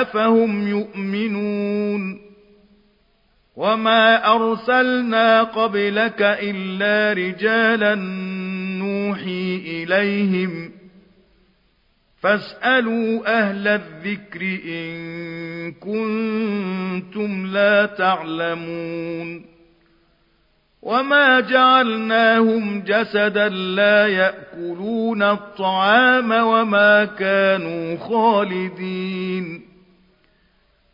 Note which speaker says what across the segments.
Speaker 1: أفهم يؤمنون وما أرسلنا قبلك إلا رجالا نوحي إليهم فاسألوا أهل الذكر إن كنتم لا تعلمون وما جعلناهم جسدا لا يأكلون الطعام وما كانوا خالدين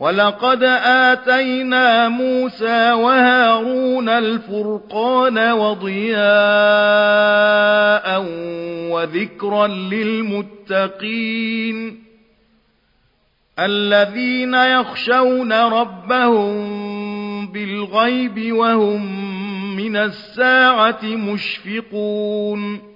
Speaker 1: وَلَقَدْ آتَيْنَا مُوسَى وَهَارُونَ الْفُرْقَانَ وَضِيَاءً وَذِكْرًا لِلْمُتَّقِينَ الَّذِينَ يَخْشَوْنَ رَبَّهُم بِالْغَيْبِ وَهُم مِّنَ السَّاعَةِ مُشْفِقُونَ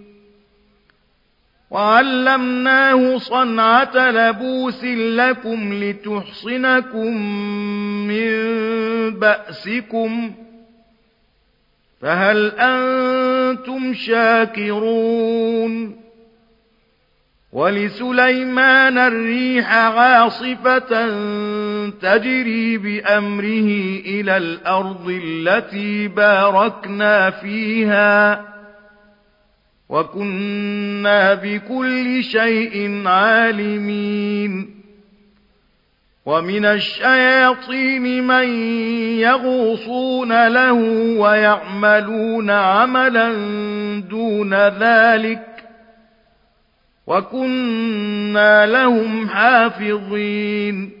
Speaker 1: وعلمناه صنعة لبوس لكم لتحصنكم من بأسكم فهل أنتم شاكرون ولسليمان الريح عاصفة تجري بأمره إلى الأرض التي باركنا فيها وكنا بكل شيء عالمين. ومن الشياطين من يغوصون له ويعملون عملا دون ذلك. وكنا لهم حافظين.